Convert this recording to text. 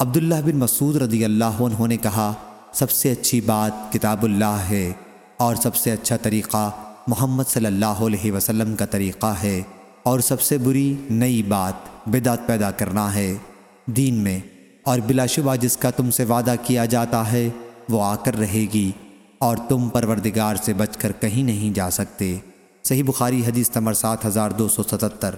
عبداللہ بن مسعود رضی اللہ عنہ نے کہا، سب سے اچھی بات کتاب اللہ ہے اور سب سے اچھا طریقہ محمد صلی اللہ علیہ وسلم کا طریقہ ہے اور سب سے بری نئی بات بدعت پیدا کرنا ہے دین میں اور بلا شبہ جس کا تم سے وعدہ کیا جاتا ہے، وہ آ کر رہے گی اور تم پروردگار سے بچ کر کہیں نہیں جا سکتے۔ صحیح بخاری حدیث نمبر سات ہزار دو سو ستتر۔